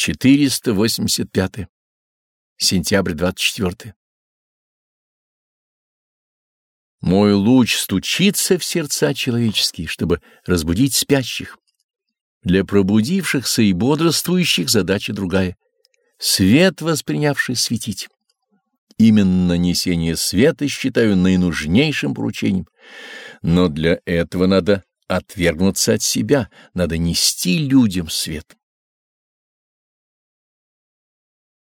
485. Сентябрь 24. Мой луч стучится в сердца человеческие, чтобы разбудить спящих. Для пробудившихся и бодрствующих задача другая — свет, воспринявший светить. Именно несение света считаю наинужнейшим поручением, но для этого надо отвергнуться от себя, надо нести людям свет.